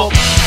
Oh.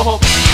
oh.